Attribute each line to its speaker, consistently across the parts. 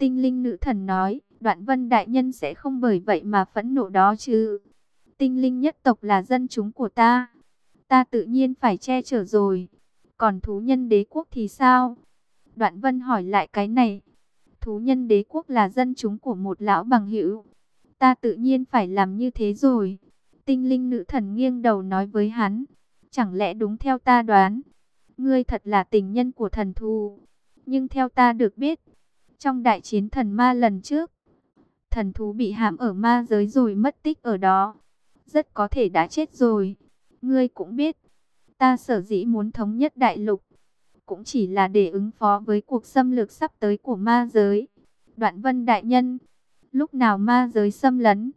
Speaker 1: Tinh linh nữ thần nói, đoạn vân đại nhân sẽ không bởi vậy mà phẫn nộ đó chứ. Tinh linh nhất tộc là dân chúng của ta. Ta tự nhiên phải che chở rồi. Còn thú nhân đế quốc thì sao? Đoạn vân hỏi lại cái này. Thú nhân đế quốc là dân chúng của một lão bằng hữu. Ta tự nhiên phải làm như thế rồi. Tinh linh nữ thần nghiêng đầu nói với hắn. Chẳng lẽ đúng theo ta đoán. Ngươi thật là tình nhân của thần thù. Nhưng theo ta được biết. Trong đại chiến thần ma lần trước. Thần thú bị hãm ở ma giới rồi mất tích ở đó. Rất có thể đã chết rồi. Ngươi cũng biết. Ta sở dĩ muốn thống nhất đại lục cũng chỉ là để ứng phó với cuộc xâm lược sắp tới của ma giới. Đoạn vân đại nhân, lúc nào ma giới xâm lấn,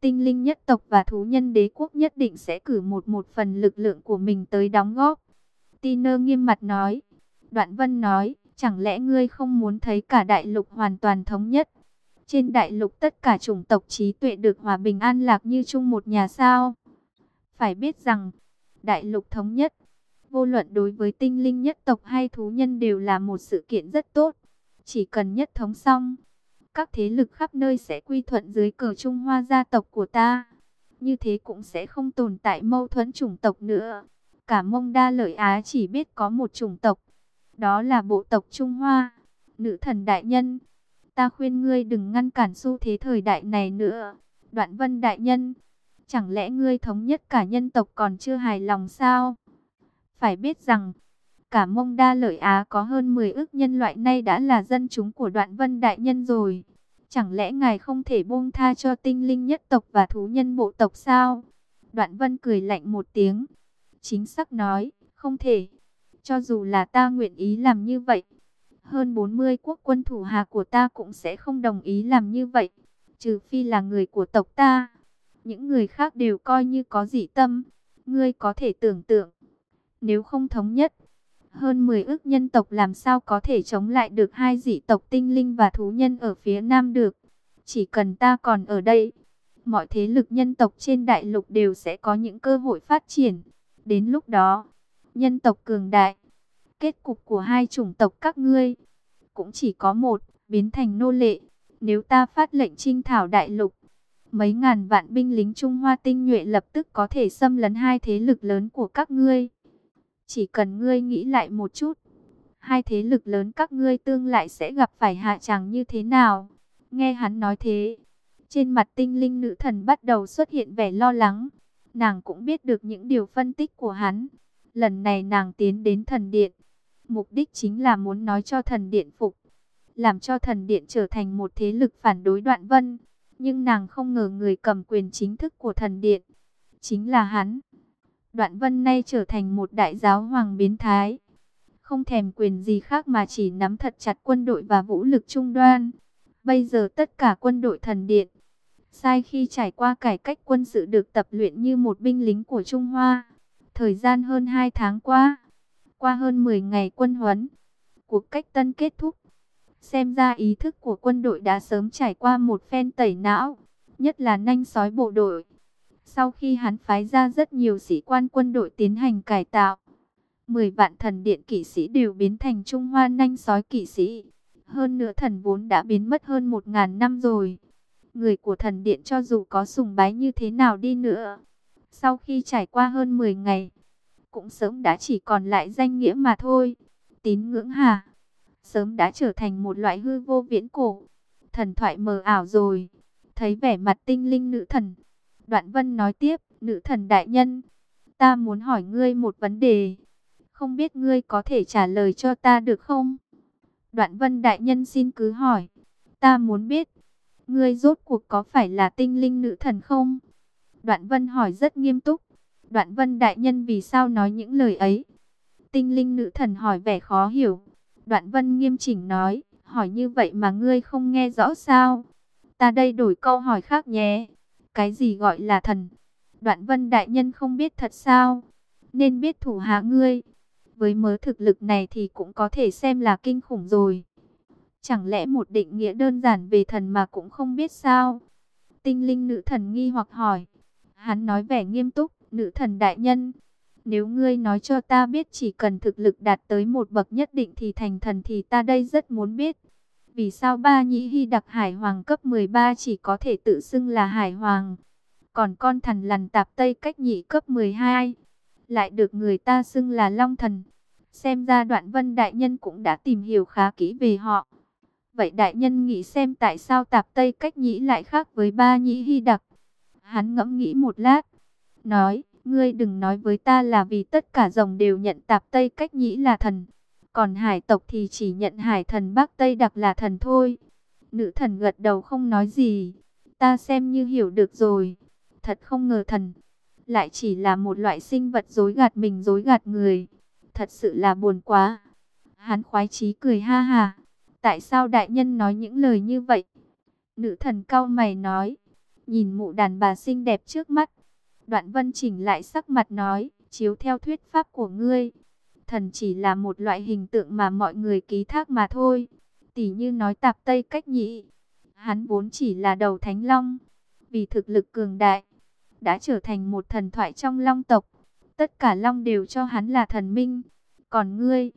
Speaker 1: tinh linh nhất tộc và thú nhân đế quốc nhất định sẽ cử một một phần lực lượng của mình tới đóng góp. Tiner nghiêm mặt nói, đoạn vân nói, chẳng lẽ ngươi không muốn thấy cả đại lục hoàn toàn thống nhất? Trên đại lục tất cả chủng tộc trí tuệ được hòa bình an lạc như chung một nhà sao? Phải biết rằng, đại lục thống nhất Vô luận đối với tinh linh nhất tộc hay thú nhân đều là một sự kiện rất tốt. Chỉ cần nhất thống xong, các thế lực khắp nơi sẽ quy thuận dưới cờ Trung Hoa gia tộc của ta. Như thế cũng sẽ không tồn tại mâu thuẫn chủng tộc nữa. Cả mông đa lợi Á chỉ biết có một chủng tộc. Đó là bộ tộc Trung Hoa. Nữ thần đại nhân. Ta khuyên ngươi đừng ngăn cản xu thế thời đại này nữa. Đoạn vân đại nhân. Chẳng lẽ ngươi thống nhất cả nhân tộc còn chưa hài lòng sao? Phải biết rằng, cả mông đa lợi Á có hơn 10 ước nhân loại nay đã là dân chúng của đoạn vân đại nhân rồi. Chẳng lẽ ngài không thể buông tha cho tinh linh nhất tộc và thú nhân bộ tộc sao? Đoạn vân cười lạnh một tiếng. Chính xác nói, không thể. Cho dù là ta nguyện ý làm như vậy, hơn 40 quốc quân thủ hạ của ta cũng sẽ không đồng ý làm như vậy. Trừ phi là người của tộc ta. Những người khác đều coi như có dị tâm. Ngươi có thể tưởng tượng, nếu không thống nhất, hơn 10 ước nhân tộc làm sao có thể chống lại được hai dị tộc tinh linh và thú nhân ở phía nam được. Chỉ cần ta còn ở đây, mọi thế lực nhân tộc trên đại lục đều sẽ có những cơ hội phát triển. Đến lúc đó, nhân tộc cường đại, kết cục của hai chủng tộc các ngươi cũng chỉ có một, biến thành nô lệ. Nếu ta phát lệnh trinh thảo đại lục, mấy ngàn vạn binh lính Trung Hoa tinh nhuệ lập tức có thể xâm lấn hai thế lực lớn của các ngươi. Chỉ cần ngươi nghĩ lại một chút, hai thế lực lớn các ngươi tương lại sẽ gặp phải hạ tràng như thế nào? Nghe hắn nói thế, trên mặt tinh linh nữ thần bắt đầu xuất hiện vẻ lo lắng. Nàng cũng biết được những điều phân tích của hắn. Lần này nàng tiến đến thần điện. Mục đích chính là muốn nói cho thần điện phục. Làm cho thần điện trở thành một thế lực phản đối đoạn vân. Nhưng nàng không ngờ người cầm quyền chính thức của thần điện. Chính là hắn. Đoạn vân nay trở thành một đại giáo hoàng biến thái. Không thèm quyền gì khác mà chỉ nắm thật chặt quân đội và vũ lực trung đoan. Bây giờ tất cả quân đội thần điện. Sai khi trải qua cải cách quân sự được tập luyện như một binh lính của Trung Hoa. Thời gian hơn 2 tháng qua. Qua hơn 10 ngày quân huấn. Cuộc cách tân kết thúc. Xem ra ý thức của quân đội đã sớm trải qua một phen tẩy não. Nhất là nanh sói bộ đội. Sau khi hắn phái ra rất nhiều sĩ quan quân đội tiến hành cải tạo, 10 vạn thần điện kỵ sĩ đều biến thành Trung Hoa nanh sói kỵ sĩ. Hơn nữa thần vốn đã biến mất hơn 1.000 năm rồi. Người của thần điện cho dù có sùng bái như thế nào đi nữa. Sau khi trải qua hơn 10 ngày, cũng sớm đã chỉ còn lại danh nghĩa mà thôi. Tín ngưỡng hà, sớm đã trở thành một loại hư vô viễn cổ. Thần thoại mờ ảo rồi. Thấy vẻ mặt tinh linh nữ thần, Đoạn Vân nói tiếp, nữ thần đại nhân, ta muốn hỏi ngươi một vấn đề. Không biết ngươi có thể trả lời cho ta được không? Đoạn Vân đại nhân xin cứ hỏi. Ta muốn biết, ngươi rốt cuộc có phải là tinh linh nữ thần không? Đoạn Vân hỏi rất nghiêm túc. Đoạn Vân đại nhân vì sao nói những lời ấy? Tinh linh nữ thần hỏi vẻ khó hiểu. Đoạn Vân nghiêm chỉnh nói, hỏi như vậy mà ngươi không nghe rõ sao? Ta đây đổi câu hỏi khác nhé. Cái gì gọi là thần? Đoạn vân đại nhân không biết thật sao? Nên biết thủ hạ ngươi. Với mớ thực lực này thì cũng có thể xem là kinh khủng rồi. Chẳng lẽ một định nghĩa đơn giản về thần mà cũng không biết sao? Tinh linh nữ thần nghi hoặc hỏi. Hắn nói vẻ nghiêm túc, nữ thần đại nhân. Nếu ngươi nói cho ta biết chỉ cần thực lực đạt tới một bậc nhất định thì thành thần thì ta đây rất muốn biết. Vì sao ba nhĩ hy đặc hải hoàng cấp 13 chỉ có thể tự xưng là hải hoàng? Còn con thần lằn tạp Tây cách nhị cấp 12 lại được người ta xưng là long thần. Xem ra đoạn vân đại nhân cũng đã tìm hiểu khá kỹ về họ. Vậy đại nhân nghĩ xem tại sao tạp Tây cách nhĩ lại khác với ba nhĩ hy đặc? Hắn ngẫm nghĩ một lát, nói, ngươi đừng nói với ta là vì tất cả rồng đều nhận tạp Tây cách nhĩ là thần. Còn hải tộc thì chỉ nhận hải thần Bắc Tây đặc là thần thôi. Nữ thần gật đầu không nói gì. Ta xem như hiểu được rồi. Thật không ngờ thần. Lại chỉ là một loại sinh vật dối gạt mình dối gạt người. Thật sự là buồn quá. Hắn khoái chí cười ha ha. Tại sao đại nhân nói những lời như vậy? Nữ thần cao mày nói. Nhìn mụ đàn bà xinh đẹp trước mắt. Đoạn vân chỉnh lại sắc mặt nói. Chiếu theo thuyết pháp của ngươi thần chỉ là một loại hình tượng mà mọi người ký thác mà thôi. Tỷ như nói tạp Tây cách nhị, hắn vốn chỉ là đầu thánh long, vì thực lực cường đại, đã trở thành một thần thoại trong long tộc. Tất cả long đều cho hắn là thần minh, còn ngươi,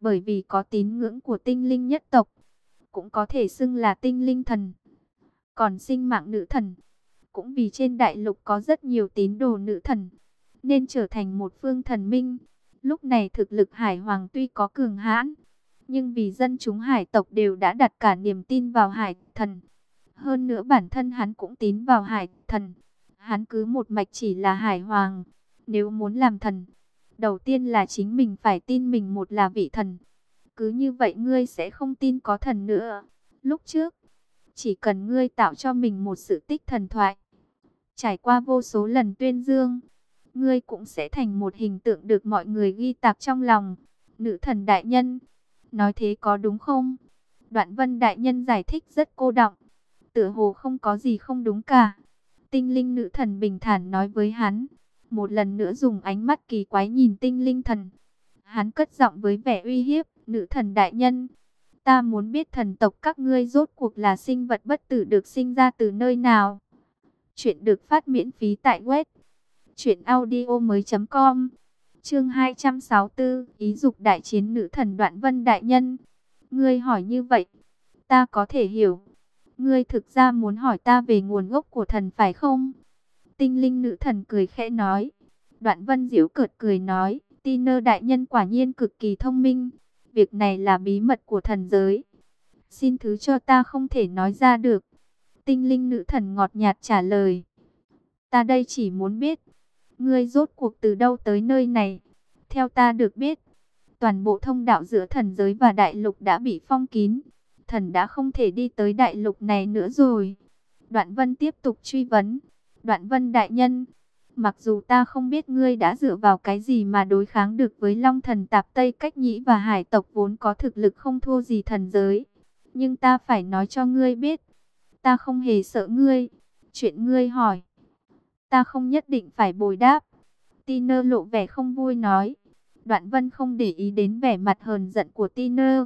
Speaker 1: bởi vì có tín ngưỡng của tinh linh nhất tộc, cũng có thể xưng là tinh linh thần. Còn sinh mạng nữ thần, cũng vì trên đại lục có rất nhiều tín đồ nữ thần, nên trở thành một phương thần minh. Lúc này thực lực Hải Hoàng tuy có cường hãn, nhưng vì dân chúng hải tộc đều đã đặt cả niềm tin vào hải thần. Hơn nữa bản thân hắn cũng tín vào hải thần. Hắn cứ một mạch chỉ là hải hoàng. Nếu muốn làm thần, đầu tiên là chính mình phải tin mình một là vị thần. Cứ như vậy ngươi sẽ không tin có thần nữa. Lúc trước, chỉ cần ngươi tạo cho mình một sự tích thần thoại. Trải qua vô số lần tuyên dương, ngươi cũng sẽ thành một hình tượng được mọi người ghi tạc trong lòng. Nữ thần đại nhân, nói thế có đúng không? Đoạn vân đại nhân giải thích rất cô động, tựa hồ không có gì không đúng cả. Tinh linh nữ thần bình thản nói với hắn, một lần nữa dùng ánh mắt kỳ quái nhìn tinh linh thần. Hắn cất giọng với vẻ uy hiếp, nữ thần đại nhân. Ta muốn biết thần tộc các ngươi rốt cuộc là sinh vật bất tử được sinh ra từ nơi nào. Chuyện được phát miễn phí tại web Chuyện audio mới com. Chương 264 Ý dục đại chiến nữ thần đoạn vân đại nhân. Ngươi hỏi như vậy, Ta có thể hiểu. Ngươi thực ra muốn hỏi ta về nguồn gốc của thần phải không? Tinh linh nữ thần cười khẽ nói. Đoạn vân diễu cợt cười nói, Tiner đại nhân quả nhiên cực kỳ thông minh. Việc này là bí mật của thần giới. Xin thứ cho ta không thể nói ra được. Tinh linh nữ thần ngọt nhạt trả lời Ta đây chỉ muốn biết Ngươi rốt cuộc từ đâu tới nơi này? Theo ta được biết, toàn bộ thông đạo giữa thần giới và đại lục đã bị phong kín. Thần đã không thể đi tới đại lục này nữa rồi. Đoạn vân tiếp tục truy vấn. Đoạn vân đại nhân, mặc dù ta không biết ngươi đã dựa vào cái gì mà đối kháng được với long thần tạp Tây Cách Nhĩ và hải tộc vốn có thực lực không thua gì thần giới. Nhưng ta phải nói cho ngươi biết, ta không hề sợ ngươi. Chuyện ngươi hỏi, ta không nhất định phải bồi đáp. Tiner lộ vẻ không vui nói. Đoạn vân không để ý đến vẻ mặt hờn giận của Tiner.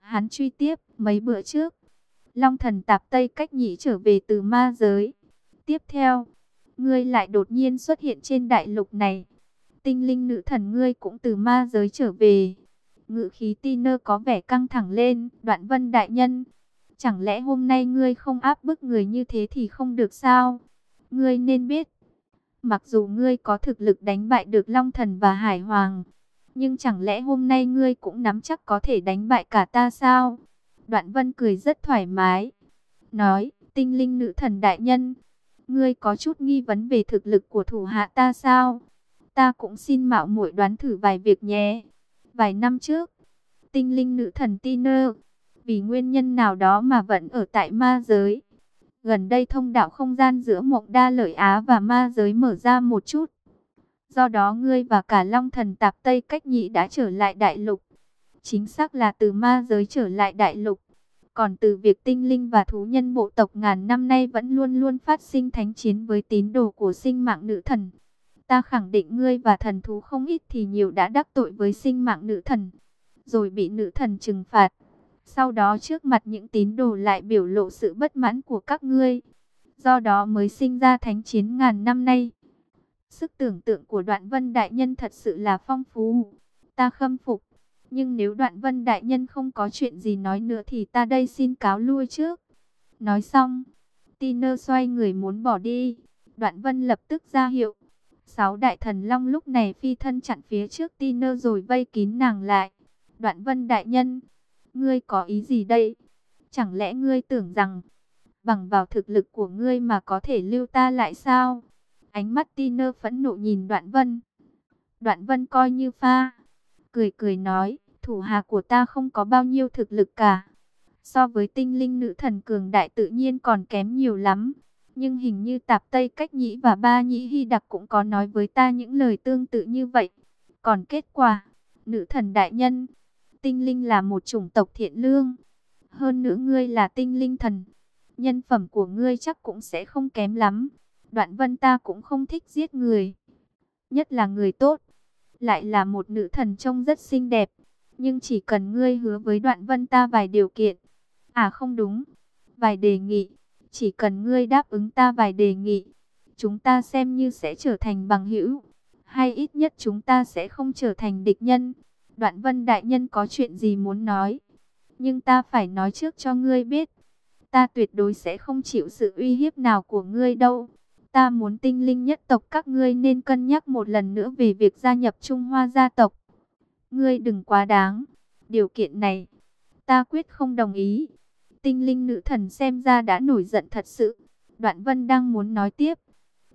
Speaker 1: Hắn truy tiếp, mấy bữa trước. Long thần tạp Tây cách nhĩ trở về từ ma giới. Tiếp theo, ngươi lại đột nhiên xuất hiện trên đại lục này. Tinh linh nữ thần ngươi cũng từ ma giới trở về. Ngự khí Tiner có vẻ căng thẳng lên. Đoạn vân đại nhân, chẳng lẽ hôm nay ngươi không áp bức người như thế thì không được sao? Ngươi nên biết, Mặc dù ngươi có thực lực đánh bại được Long Thần và Hải Hoàng, nhưng chẳng lẽ hôm nay ngươi cũng nắm chắc có thể đánh bại cả ta sao? Đoạn Vân cười rất thoải mái, nói, tinh linh nữ thần đại nhân, ngươi có chút nghi vấn về thực lực của thủ hạ ta sao? Ta cũng xin mạo muội đoán thử vài việc nhé. Vài năm trước, tinh linh nữ thần Tiner, vì nguyên nhân nào đó mà vẫn ở tại ma giới Gần đây thông đạo không gian giữa mộng đa lợi Á và ma giới mở ra một chút. Do đó ngươi và cả Long thần tạp Tây cách nhị đã trở lại đại lục. Chính xác là từ ma giới trở lại đại lục. Còn từ việc tinh linh và thú nhân bộ tộc ngàn năm nay vẫn luôn luôn phát sinh thánh chiến với tín đồ của sinh mạng nữ thần. Ta khẳng định ngươi và thần thú không ít thì nhiều đã đắc tội với sinh mạng nữ thần. Rồi bị nữ thần trừng phạt. Sau đó trước mặt những tín đồ lại biểu lộ sự bất mãn của các ngươi. Do đó mới sinh ra thánh chiến ngàn năm nay. Sức tưởng tượng của đoạn vân đại nhân thật sự là phong phú. Ta khâm phục. Nhưng nếu đoạn vân đại nhân không có chuyện gì nói nữa thì ta đây xin cáo lui trước. Nói xong, Tiner xoay người muốn bỏ đi. Đoạn vân lập tức ra hiệu. Sáu đại thần long lúc này phi thân chặn phía trước Tiner rồi vây kín nàng lại. Đoạn vân đại nhân, ngươi có ý gì đây? Chẳng lẽ ngươi tưởng rằng, bằng vào thực lực của ngươi mà có thể lưu ta lại sao? Ánh mắt Tiner phẫn nộ nhìn đoạn vân. Đoạn vân coi như pha. Cười cười nói, thủ hạ của ta không có bao nhiêu thực lực cả. So với tinh linh nữ thần cường đại tự nhiên còn kém nhiều lắm. Nhưng hình như tạp Tây Cách Nhĩ và Ba Nhĩ Hy Đặc cũng có nói với ta những lời tương tự như vậy. Còn kết quả, nữ thần đại nhân, tinh linh là một chủng tộc thiện lương. Hơn nữa ngươi là tinh linh thần, nhân phẩm của ngươi chắc cũng sẽ không kém lắm. Đoạn vân ta cũng không thích giết người, nhất là người tốt. Lại là một nữ thần trông rất xinh đẹp, nhưng chỉ cần ngươi hứa với đoạn vân ta vài điều kiện. À không đúng, vài đề nghị, chỉ cần ngươi đáp ứng ta vài đề nghị, chúng ta xem như sẽ trở thành bằng hữu, hay ít nhất chúng ta sẽ không trở thành địch nhân. Đoạn vân đại nhân có chuyện gì muốn nói, nhưng ta phải nói trước cho ngươi biết, ta tuyệt đối sẽ không chịu sự uy hiếp nào của ngươi đâu. Ta muốn tinh linh nhất tộc các ngươi nên cân nhắc một lần nữa về việc gia nhập Trung Hoa gia tộc. Ngươi đừng quá đáng, điều kiện này, ta quyết không đồng ý. Tinh linh nữ thần xem ra đã nổi giận thật sự. Đoạn vân đang muốn nói tiếp.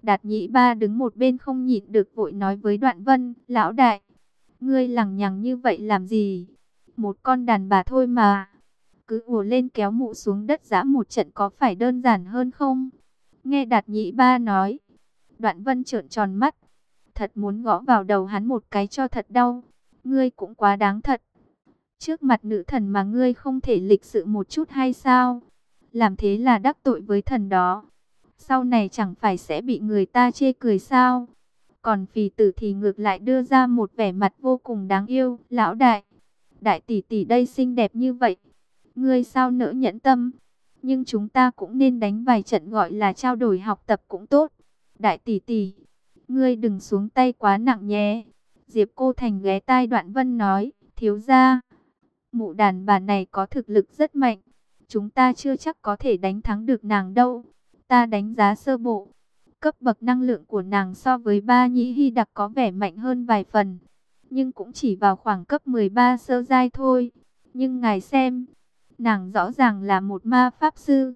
Speaker 1: Đạt nhị ba đứng một bên không nhịn được vội nói với đoạn vân. Lão đại, ngươi lằng nhằng như vậy làm gì? Một con đàn bà thôi mà. Cứ ùa lên kéo mụ xuống đất giã một trận có phải đơn giản hơn không? Nghe đạt nhị ba nói. Đoạn vân trợn tròn mắt. Thật muốn gõ vào đầu hắn một cái cho thật đau. Ngươi cũng quá đáng thật. Trước mặt nữ thần mà ngươi không thể lịch sự một chút hay sao? Làm thế là đắc tội với thần đó. Sau này chẳng phải sẽ bị người ta chê cười sao? Còn phì tử thì ngược lại đưa ra một vẻ mặt vô cùng đáng yêu. Lão đại, đại tỷ tỷ đây xinh đẹp như vậy. Ngươi sao nỡ nhẫn tâm? Nhưng chúng ta cũng nên đánh vài trận gọi là trao đổi học tập cũng tốt. Đại tỷ tỷ, ngươi đừng xuống tay quá nặng nhé. Diệp Cô Thành ghé tai Đoạn Vân nói, thiếu gia, Mụ đàn bà này có thực lực rất mạnh. Chúng ta chưa chắc có thể đánh thắng được nàng đâu. Ta đánh giá sơ bộ. Cấp bậc năng lượng của nàng so với ba nhĩ hy đặc có vẻ mạnh hơn vài phần. Nhưng cũng chỉ vào khoảng cấp 13 sơ giai thôi. Nhưng ngài xem, nàng rõ ràng là một ma pháp sư.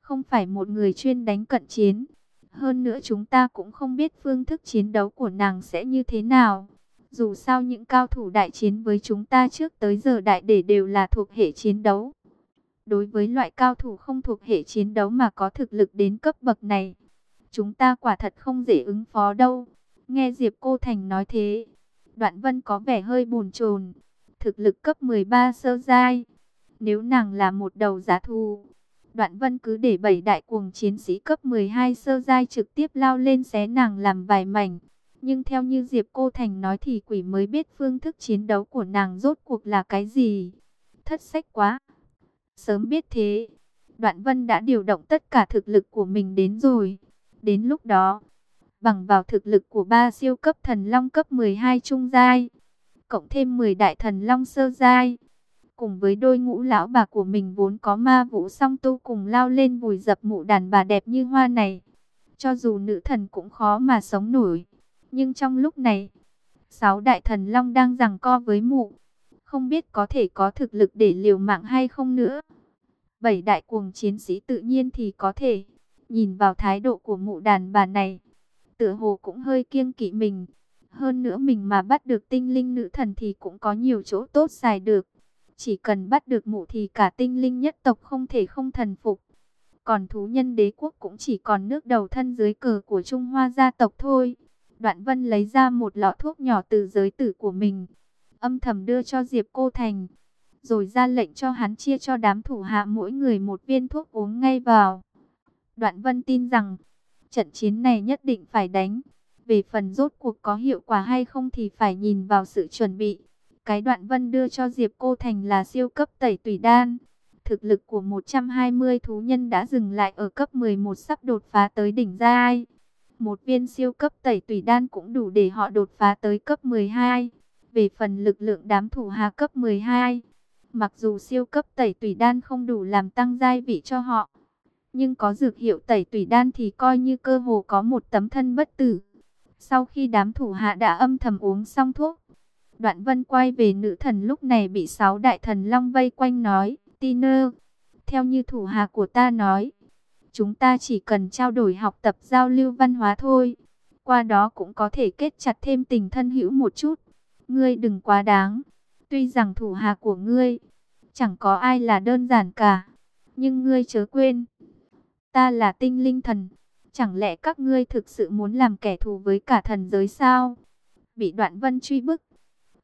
Speaker 1: Không phải một người chuyên đánh cận chiến. Hơn nữa chúng ta cũng không biết phương thức chiến đấu của nàng sẽ như thế nào. Dù sao những cao thủ đại chiến với chúng ta trước tới giờ đại để đều là thuộc hệ chiến đấu. Đối với loại cao thủ không thuộc hệ chiến đấu mà có thực lực đến cấp bậc này, chúng ta quả thật không dễ ứng phó đâu. Nghe Diệp Cô Thành nói thế, Đoạn Vân có vẻ hơi buồn chồn. Thực lực cấp 13 sơ giai, nếu nàng là một đầu giá thu, Đoạn Vân cứ để bảy đại cuồng chiến sĩ cấp 12 sơ giai trực tiếp lao lên xé nàng làm vài mảnh. Nhưng theo như Diệp Cô Thành nói thì quỷ mới biết phương thức chiến đấu của nàng rốt cuộc là cái gì. Thất sách quá. Sớm biết thế, Đoạn Vân đã điều động tất cả thực lực của mình đến rồi. Đến lúc đó, bằng vào thực lực của ba siêu cấp thần long cấp 12 trung giai, cộng thêm 10 đại thần long sơ giai, cùng với đôi ngũ lão bà của mình vốn có ma vũ song tu cùng lao lên vùi dập mụ đàn bà đẹp như hoa này. Cho dù nữ thần cũng khó mà sống nổi. Nhưng trong lúc này, sáu đại thần long đang giằng co với mụ. Không biết có thể có thực lực để liều mạng hay không nữa. Bảy đại cuồng chiến sĩ tự nhiên thì có thể. Nhìn vào thái độ của mụ đàn bà này, tựa hồ cũng hơi kiêng kỵ mình. Hơn nữa mình mà bắt được tinh linh nữ thần thì cũng có nhiều chỗ tốt xài được. Chỉ cần bắt được mụ thì cả tinh linh nhất tộc không thể không thần phục. Còn thú nhân đế quốc cũng chỉ còn nước đầu thân dưới cờ của Trung Hoa gia tộc thôi. Đoạn Vân lấy ra một lọ thuốc nhỏ từ giới tử của mình, âm thầm đưa cho Diệp Cô Thành, rồi ra lệnh cho hắn chia cho đám thủ hạ mỗi người một viên thuốc uống ngay vào. Đoạn Vân tin rằng, trận chiến này nhất định phải đánh, về phần rốt cuộc có hiệu quả hay không thì phải nhìn vào sự chuẩn bị. Cái Đoạn Vân đưa cho Diệp Cô Thành là siêu cấp tẩy tùy đan. Thực lực của 120 thú nhân đã dừng lại ở cấp 11 sắp đột phá tới đỉnh giai. Một viên siêu cấp tẩy tùy đan cũng đủ để họ đột phá tới cấp 12. Về phần lực lượng đám thủ hà cấp 12, mặc dù siêu cấp tẩy tùy đan không đủ làm tăng giai vị cho họ, nhưng có dược hiệu tẩy tùy đan thì coi như cơ hồ có một tấm thân bất tử. Sau khi đám thủ hạ đã âm thầm uống xong thuốc, Đoạn Vân quay về nữ thần lúc này bị sáu đại thần long vây quanh nói, Tiner, theo như thủ hạ của ta nói, chúng ta chỉ cần trao đổi học tập giao lưu văn hóa thôi, qua đó cũng có thể kết chặt thêm tình thân hữu một chút. Ngươi đừng quá đáng, tuy rằng thủ hạ của ngươi chẳng có ai là đơn giản cả, nhưng ngươi chớ quên, ta là tinh linh thần, chẳng lẽ các ngươi thực sự muốn làm kẻ thù với cả thần giới sao? Bị đoạn vân truy bức,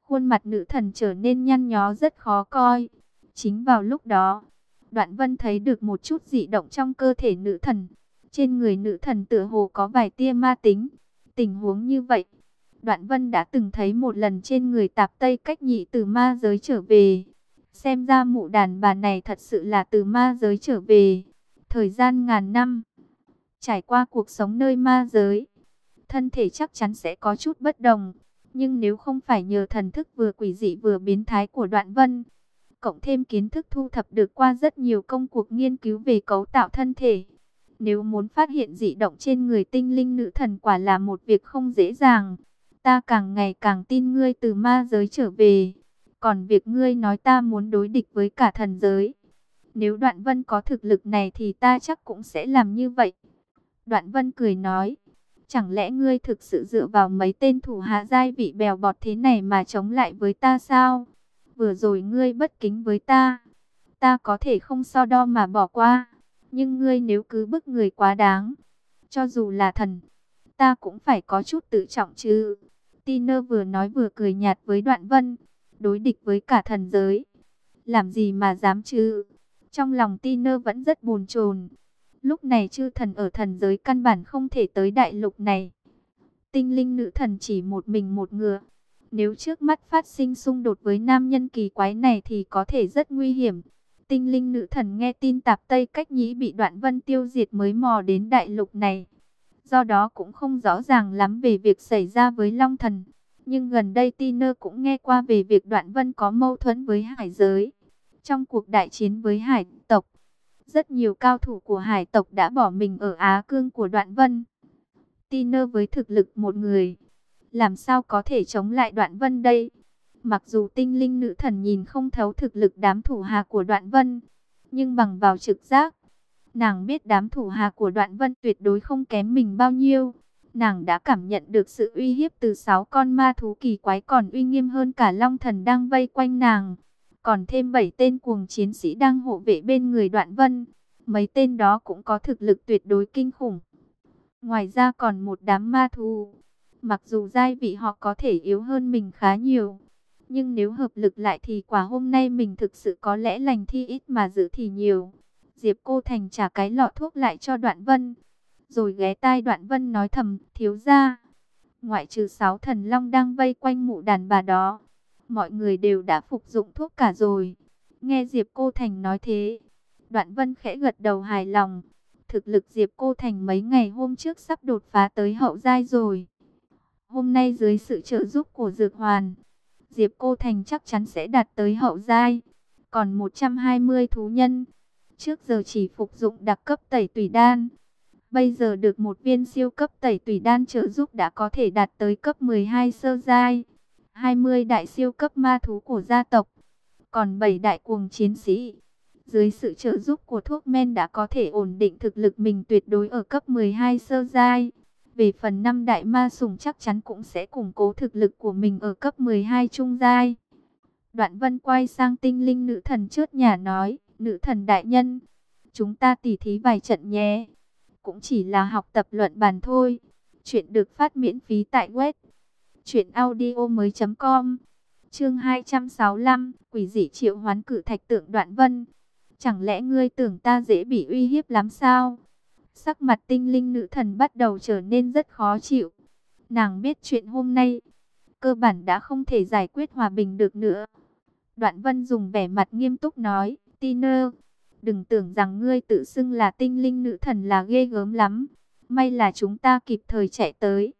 Speaker 1: khuôn mặt nữ thần trở nên nhăn nhó rất khó coi. Chính vào lúc đó, đoạn vân thấy được một chút dị động trong cơ thể nữ thần. Trên người nữ thần tựa hồ có vài tia ma tính. Tình huống như vậy, đoạn vân đã từng thấy một lần trên người tạp tây cách nhị từ ma giới trở về. Xem ra mụ đàn bà này thật sự là từ ma giới trở về. Thời gian ngàn năm, trải qua cuộc sống nơi ma giới, thân thể chắc chắn sẽ có chút bất đồng. Nhưng nếu không phải nhờ thần thức vừa quỷ dị vừa biến thái của đoạn vân, cộng thêm kiến thức thu thập được qua rất nhiều công cuộc nghiên cứu về cấu tạo thân thể. Nếu muốn phát hiện dị động trên người tinh linh nữ thần quả là một việc không dễ dàng. Ta càng ngày càng tin ngươi từ ma giới trở về. Còn việc ngươi nói ta muốn đối địch với cả thần giới. Nếu đoạn vân có thực lực này thì ta chắc cũng sẽ làm như vậy. Đoạn vân cười nói. Chẳng lẽ ngươi thực sự dựa vào mấy tên thủ hạ giai vị bèo bọt thế này mà chống lại với ta sao? Vừa rồi ngươi bất kính với ta. Ta có thể không so đo mà bỏ qua. Nhưng ngươi nếu cứ bức người quá đáng. Cho dù là thần. Ta cũng phải có chút tự trọng chứ. Tiner vừa nói vừa cười nhạt với đoạn vân. Đối địch với cả thần giới. Làm gì mà dám chứ? Trong lòng Tiner vẫn rất buồn chồn. Lúc này chư thần ở thần giới căn bản không thể tới đại lục này. Tinh linh nữ thần chỉ một mình một ngựa. Nếu trước mắt phát sinh xung đột với nam nhân kỳ quái này thì có thể rất nguy hiểm. Tinh linh nữ thần nghe tin tạp Tây cách nhĩ bị đoạn vân tiêu diệt mới mò đến đại lục này. Do đó cũng không rõ ràng lắm về việc xảy ra với Long thần. Nhưng gần đây Tiner cũng nghe qua về việc đoạn vân có mâu thuẫn với hải giới. Trong cuộc đại chiến với hải tộc, rất nhiều cao thủ của hải tộc đã bỏ mình ở Á Cương của Đoạn Vân. Tiner với thực lực một người, làm sao có thể chống lại Đoạn Vân đây? Mặc dù tinh linh nữ thần nhìn không thấu thực lực đám thủ hà của Đoạn Vân, nhưng bằng vào trực giác, nàng biết đám thủ hà của Đoạn Vân tuyệt đối không kém mình bao nhiêu. Nàng đã cảm nhận được sự uy hiếp từ sáu con ma thú kỳ quái còn uy nghiêm hơn cả Long Thần đang vây quanh nàng còn thêm 7 tên cuồng chiến sĩ đang hộ vệ bên người đoạn vân. Mấy tên đó cũng có thực lực tuyệt đối kinh khủng. Ngoài ra còn một đám ma thú. Mặc dù giai vị họ có thể yếu hơn mình khá nhiều. Nhưng nếu hợp lực lại thì quả hôm nay mình thực sự có lẽ lành thi ít mà giữ thì nhiều. Diệp Cô Thành trả cái lọ thuốc lại cho Đoạn Vân. Rồi ghé tai Đoạn Vân nói thầm, thiếu ra. Ngoại trừ sáu thần long đang vây quanh mụ đàn bà đó mọi người đều đã phục dụng thuốc cả rồi. Nghe Diệp Cô Thành nói thế, Đoạn Vân khẽ gật đầu hài lòng. Thực lực Diệp Cô Thành mấy ngày hôm trước sắp đột phá tới hậu giai rồi. Hôm nay dưới sự trợ giúp của Dược Hoàn, Diệp Cô Thành chắc chắn sẽ đạt tới hậu giai. Còn 120 thú nhân, trước giờ chỉ phục dụng đặc cấp tẩy tùy đan. Bây giờ được một viên siêu cấp tẩy tùy đan trợ giúp đã có thể đạt tới cấp 12 sơ giai. 20 đại siêu cấp ma thú của gia tộc, còn 7 đại cuồng chiến sĩ. Dưới sự trợ giúp của thuốc men đã có thể ổn định thực lực mình tuyệt đối ở cấp 12 sơ giai. Về phần năm đại ma sùng chắc chắn cũng sẽ củng cố thực lực của mình ở cấp 12 trung giai. Đoạn vân quay sang tinh linh nữ thần trước nhà nói, nữ thần đại nhân, chúng ta tỉ thí vài trận nhé. Cũng chỉ là học tập luận bàn thôi. Chuyện được phát miễn phí tại web Chuyện audio mới com Chương 265 Quỷ dị triệu hoán cử thạch tượng đoạn vân Chẳng lẽ ngươi tưởng ta dễ bị uy hiếp lắm sao? Sắc mặt tinh linh nữ thần bắt đầu trở nên rất khó chịu. Nàng biết chuyện hôm nay, cơ bản đã không thể giải quyết hòa bình được nữa. Đoạn vân dùng vẻ mặt nghiêm túc nói, Tiner, đừng tưởng rằng ngươi tự xưng là tinh linh nữ thần là ghê gớm lắm. May là chúng ta kịp thời chạy tới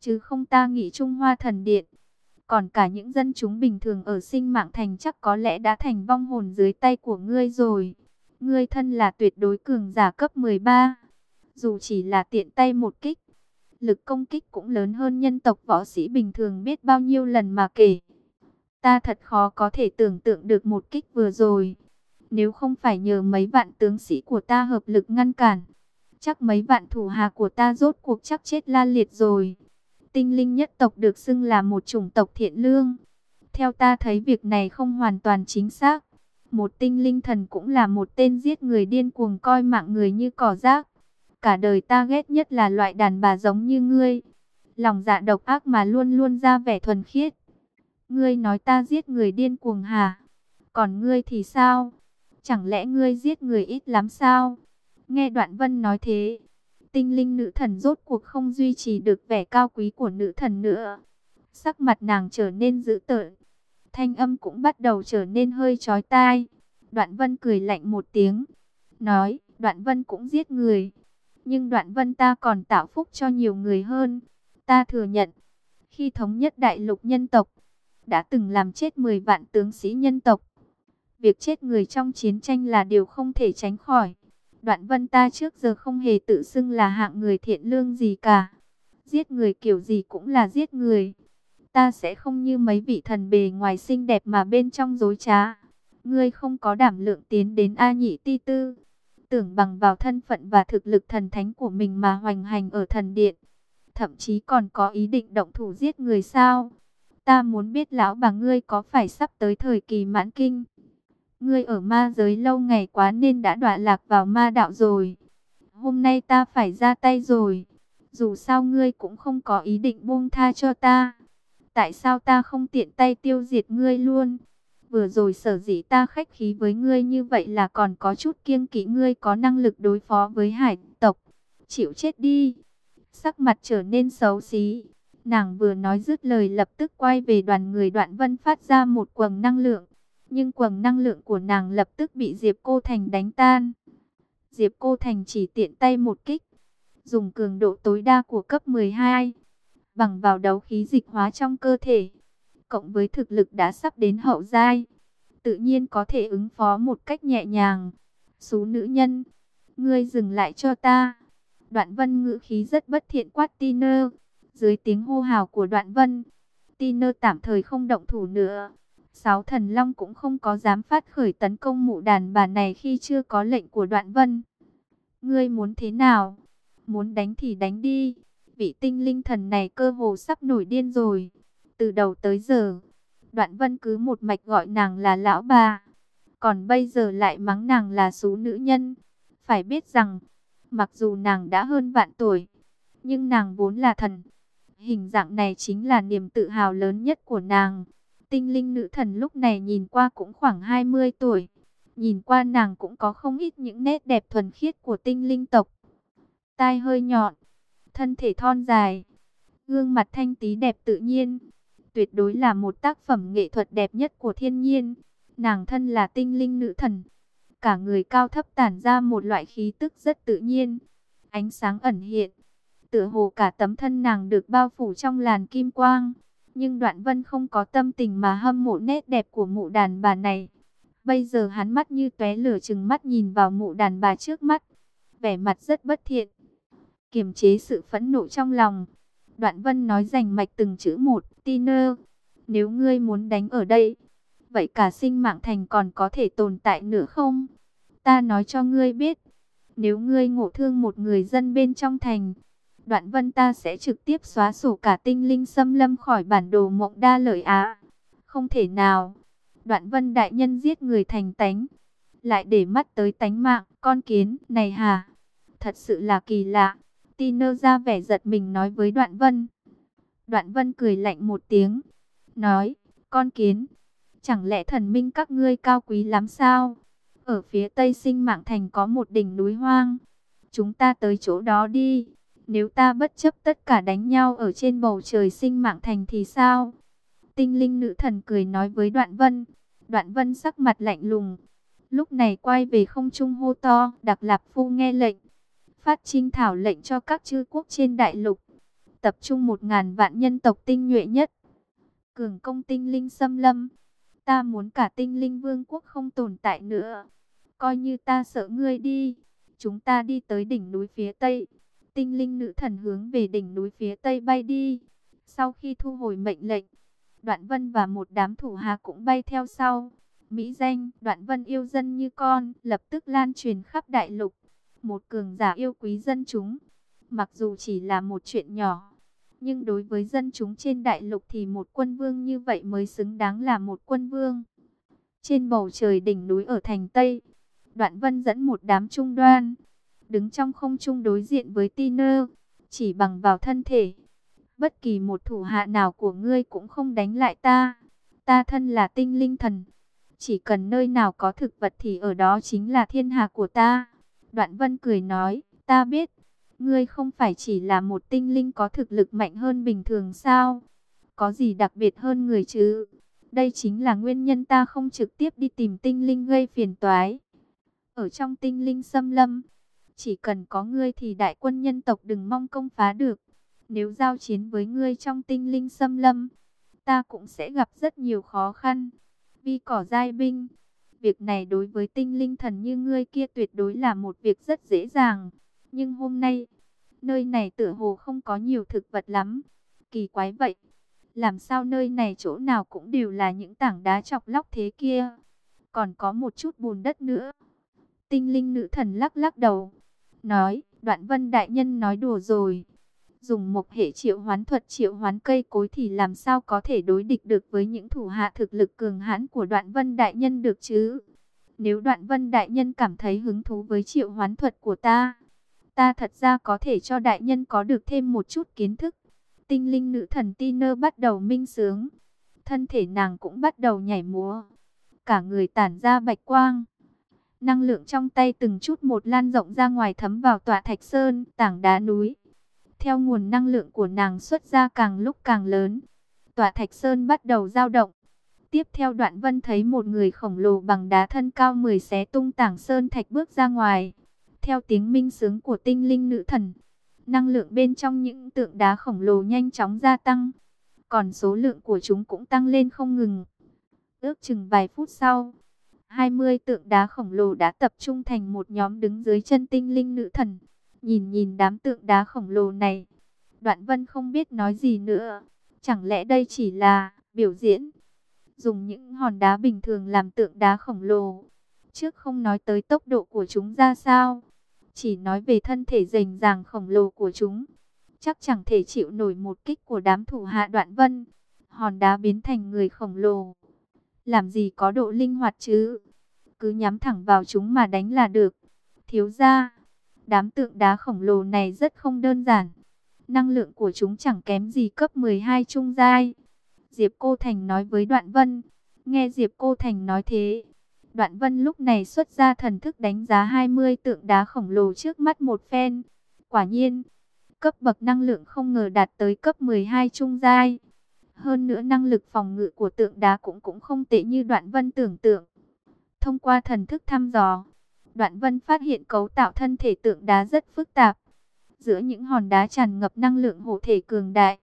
Speaker 1: chứ không ta nghĩ Trung Hoa thần điện. Còn cả những dân chúng bình thường ở sinh mạng thành chắc có lẽ đã thành vong hồn dưới tay của ngươi rồi. Ngươi thân là tuyệt đối cường giả cấp 13. Dù chỉ là tiện tay một kích, lực công kích cũng lớn hơn nhân tộc võ sĩ bình thường biết bao nhiêu lần mà kể. Ta thật khó có thể tưởng tượng được một kích vừa rồi. Nếu không phải nhờ mấy vạn tướng sĩ của ta hợp lực ngăn cản, chắc mấy vạn thủ hà của ta rốt cuộc chắc chết la liệt rồi. Tinh linh nhất tộc được xưng là một chủng tộc thiện lương. Theo ta thấy việc này không hoàn toàn chính xác. Một tinh linh thần cũng là một tên giết người điên cuồng coi mạng người như cỏ rác. Cả đời ta ghét nhất là loại đàn bà giống như ngươi. Lòng dạ độc ác mà luôn luôn ra vẻ thuần khiết. Ngươi nói ta giết người điên cuồng hả? Còn ngươi thì sao? Chẳng lẽ ngươi giết người ít lắm sao? Nghe đoạn vân nói thế, tinh linh nữ thần rốt cuộc không duy trì được vẻ cao quý của nữ thần nữa. Sắc mặt nàng trở nên dữ tợn, thanh âm cũng bắt đầu trở nên hơi chói tai. Đoạn vân cười lạnh một tiếng, nói, đoạn vân cũng giết người. Nhưng đoạn vân ta còn tạo phúc cho nhiều người hơn. Ta thừa nhận, khi thống nhất đại lục nhân tộc, đã từng làm chết 10 vạn tướng sĩ nhân tộc. Việc chết người trong chiến tranh là điều không thể tránh khỏi. Đoạn vân ta trước giờ không hề tự xưng là hạng người thiện lương gì cả. Giết người kiểu gì cũng là giết người. Ta sẽ không như mấy vị thần bề ngoài xinh đẹp mà bên trong dối trá. Ngươi không có đảm lượng tiến đến A nhị ti tư. Tưởng bằng vào thân phận và thực lực thần thánh của mình mà hoành hành ở thần điện. Thậm chí còn có ý định động thủ giết người sao. Ta muốn biết lão bà ngươi có phải sắp tới thời kỳ mãn kinh. Ngươi ở ma giới lâu ngày quá nên đã đọa lạc vào ma đạo rồi. Hôm nay ta phải ra tay rồi. Dù sao ngươi cũng không có ý định buông tha cho ta. Tại sao ta không tiện tay tiêu diệt ngươi luôn? Vừa rồi sở dĩ ta khách khí với ngươi như vậy là còn có chút kiêng kỵ ngươi có năng lực đối phó với hải tộc. Chịu chết đi. Sắc mặt trở nên xấu xí. Nàng vừa nói dứt lời lập tức quay về đoàn người đoạn vân phát ra một quầng năng lượng. Nhưng quầng năng lượng của nàng lập tức bị Diệp Cô Thành đánh tan. Diệp Cô Thành chỉ tiện tay một kích. Dùng cường độ tối đa của cấp 12. Bằng vào đấu khí dịch hóa trong cơ thể. Cộng với thực lực đã sắp đến hậu giai. Tự nhiên có thể ứng phó một cách nhẹ nhàng. Số nữ nhân. Ngươi dừng lại cho ta. Đoạn vân ngữ khí rất bất thiện quát Tiner. Dưới tiếng hô hào của đoạn vân. Tiner tạm thời không động thủ nữa. Sáu thần long cũng không có dám phát khởi tấn công mụ đàn bà này khi chưa có lệnh của đoạn vân. Ngươi muốn thế nào? Muốn đánh thì đánh đi. Vị tinh linh thần này cơ hồ sắp nổi điên rồi. Từ đầu tới giờ, đoạn vân cứ một mạch gọi nàng là lão bà. Còn bây giờ lại mắng nàng là số nữ nhân. Phải biết rằng, mặc dù nàng đã hơn vạn tuổi, nhưng nàng vốn là thần. Hình dạng này chính là niềm tự hào lớn nhất của nàng. Tinh linh nữ thần lúc này nhìn qua cũng khoảng 20 tuổi. Nhìn qua nàng cũng có không ít những nét đẹp thuần khiết của tinh linh tộc. Tai hơi nhọn, thân thể thon dài, gương mặt thanh tí đẹp tự nhiên. Tuyệt đối là một tác phẩm nghệ thuật đẹp nhất của thiên nhiên. Nàng thân là tinh linh nữ thần. Cả người cao thấp tản ra một loại khí tức rất tự nhiên. Ánh sáng ẩn hiện. Tựa hồ cả tấm thân nàng được bao phủ trong làn kim quang. Nhưng đoạn vân không có tâm tình mà hâm mộ nét đẹp của mụ đàn bà này. Bây giờ hắn mắt như tóe lửa chừng mắt nhìn vào mụ đàn bà trước mắt. Vẻ mặt rất bất thiện. Kiềm chế sự phẫn nộ trong lòng. Đoạn vân nói rành mạch từng chữ một. Tiner, nếu ngươi muốn đánh ở đây, vậy cả sinh mạng thành còn có thể tồn tại nữa không? Ta nói cho ngươi biết, nếu ngươi ngộ thương một người dân bên trong thành, Đoạn vân ta sẽ trực tiếp xóa sổ cả tinh linh xâm lâm khỏi bản đồ mộng đa lợi á. Không thể nào. Đoạn vân đại nhân giết người thành tánh. Lại để mắt tới tánh mạng, con kiến, này hà. Thật sự là kỳ lạ. Tiner ra vẻ giật mình nói với đoạn vân. Đoạn vân cười lạnh một tiếng. Nói, con kiến. Chẳng lẽ thần minh các ngươi cao quý lắm sao? Ở phía tây sinh mạng thành có một đỉnh núi hoang. Chúng ta tới chỗ đó đi. Nếu ta bất chấp tất cả đánh nhau ở trên bầu trời sinh mạng thành thì sao? Tinh linh nữ thần cười nói với đoạn vân. Đoạn vân sắc mặt lạnh lùng. Lúc này quay về không trung hô to. Đặc lạp phu nghe lệnh. Phát trinh thảo lệnh cho các chư quốc trên đại lục. Tập trung một ngàn vạn nhân tộc tinh nhuệ nhất. cường công tinh linh xâm lâm. Ta muốn cả tinh linh vương quốc không tồn tại nữa. Coi như ta sợ ngươi đi. Chúng ta đi tới đỉnh núi phía tây. Tinh linh nữ thần hướng về đỉnh núi phía tây bay đi. Sau khi thu hồi mệnh lệnh, Đoạn Vân và một đám thủ hạ cũng bay theo sau. Mỹ danh, Đoạn Vân yêu dân như con, lập tức lan truyền khắp đại lục. Một cường giả yêu quý dân chúng. Mặc dù chỉ là một chuyện nhỏ, nhưng đối với dân chúng trên đại lục thì một quân vương như vậy mới xứng đáng là một quân vương. Trên bầu trời đỉnh núi ở thành Tây, Đoạn Vân dẫn một đám trung đoan, đứng trong không trung đối diện với Tiner, chỉ bằng vào thân thể. Bất kỳ một thủ hạ nào của ngươi cũng không đánh lại ta. Ta thân là tinh linh thần. Chỉ cần nơi nào có thực vật thì ở đó chính là thiên hạ của ta. Đoạn Vân cười nói, ta biết, ngươi không phải chỉ là một tinh linh có thực lực mạnh hơn bình thường sao? Có gì đặc biệt hơn người chứ? Đây chính là nguyên nhân ta không trực tiếp đi tìm tinh linh gây phiền toái. Ở trong tinh linh xâm lâm, chỉ cần có ngươi thì đại quân nhân tộc đừng mong công phá được. Nếu giao chiến với ngươi trong tinh linh xâm lâm, ta cũng sẽ gặp rất nhiều khó khăn. Vi cỏ giai binh, việc này đối với tinh linh thần như ngươi kia tuyệt đối là một việc rất dễ dàng. Nhưng hôm nay, nơi này tựa hồ không có nhiều thực vật lắm. Kỳ quái vậy. Làm sao nơi này chỗ nào cũng đều là những tảng đá chọc lóc thế kia. Còn có một chút bùn đất nữa. Tinh linh nữ thần lắc lắc đầu. Nói, đoạn vân đại nhân nói đùa rồi. Dùng một hệ triệu hoán thuật triệu hoán cây cối thì làm sao có thể đối địch được với những thủ hạ thực lực cường hãn của đoạn vân đại nhân được chứ? Nếu đoạn vân đại nhân cảm thấy hứng thú với triệu hoán thuật của ta, ta thật ra có thể cho đại nhân có được thêm một chút kiến thức. Tinh linh nữ thần Tiner bắt đầu minh sướng. Thân thể nàng cũng bắt đầu nhảy múa. Cả người tản ra bạch quang. Năng lượng trong tay từng chút một lan rộng ra ngoài thấm vào tòa thạch sơn, tảng đá núi. Theo nguồn năng lượng của nàng xuất ra càng lúc càng lớn. tòa thạch sơn bắt đầu dao động. Tiếp theo đoạn vân thấy một người khổng lồ bằng đá thân cao 10 xé tung tảng sơn thạch bước ra ngoài. Theo tiếng minh sướng của tinh linh nữ thần, năng lượng bên trong những tượng đá khổng lồ nhanh chóng gia tăng. Còn số lượng của chúng cũng tăng lên không ngừng. Ước chừng vài phút sau, 20 tượng đá khổng lồ đã tập trung thành một nhóm đứng dưới chân tinh linh nữ thần. Nhìn nhìn đám tượng đá khổng lồ này, Đoạn Vân không biết nói gì nữa. Chẳng lẽ đây chỉ là biểu diễn? Dùng những hòn đá bình thường làm tượng đá khổng lồ. Trước không nói tới tốc độ của chúng ra sao. Chỉ nói về thân thể rành ràng khổng lồ của chúng. Chắc chẳng thể chịu nổi một kích của đám thủ hạ Đoạn Vân. Hòn đá biến thành người khổng lồ. Làm gì có độ linh hoạt chứ? Cứ nhắm thẳng vào chúng mà đánh là được. Thiếu ra, đám tượng đá khổng lồ này rất không đơn giản. Năng lượng của chúng chẳng kém gì cấp 12 trung giai. Diệp Cô Thành nói với Đoạn Vân. Nghe Diệp Cô Thành nói thế. Đoạn Vân lúc này xuất ra thần thức đánh giá 20 tượng đá khổng lồ trước mắt một phen. Quả nhiên, cấp bậc năng lượng không ngờ đạt tới cấp 12 trung giai. Hơn nữa năng lực phòng ngự của tượng đá cũng cũng không tệ như Đoạn Vân tưởng tượng. Thông qua thần thức thăm dò, Đoạn Vân phát hiện cấu tạo thân thể tượng đá rất phức tạp. Giữa những hòn đá tràn ngập năng lượng hộ thể cường đại.